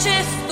Just.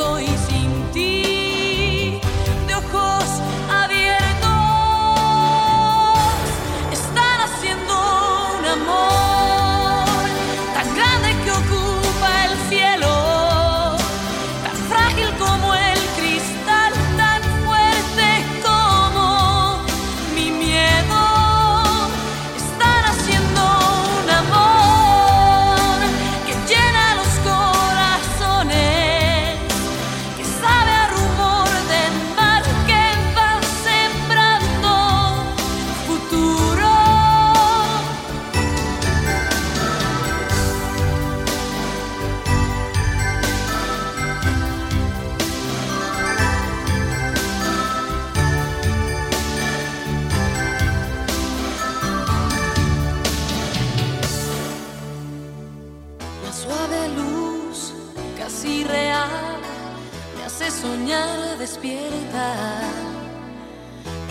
Casi real, me hace soñar despierta.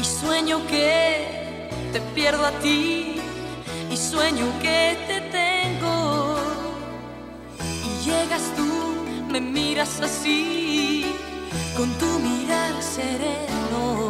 Y sueño que te pierdo a ti, y sueño que te tengo. Y llegas tú, me miras así, con tu mirar sereno